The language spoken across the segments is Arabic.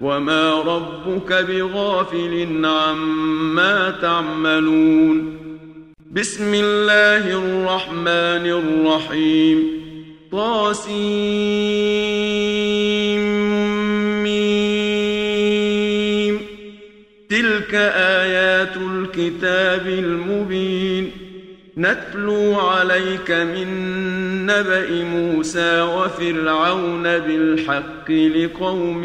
وما ربك بغافل عما تعملون. بسم الله الرحمن الرحيم. طاسيم ميم. تلك آيات الكتاب المبين. نتلو عليك من نبأ موسى وفرعون بالحق لقوم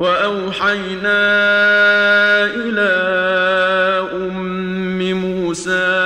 وأوحينا إلى أم موسى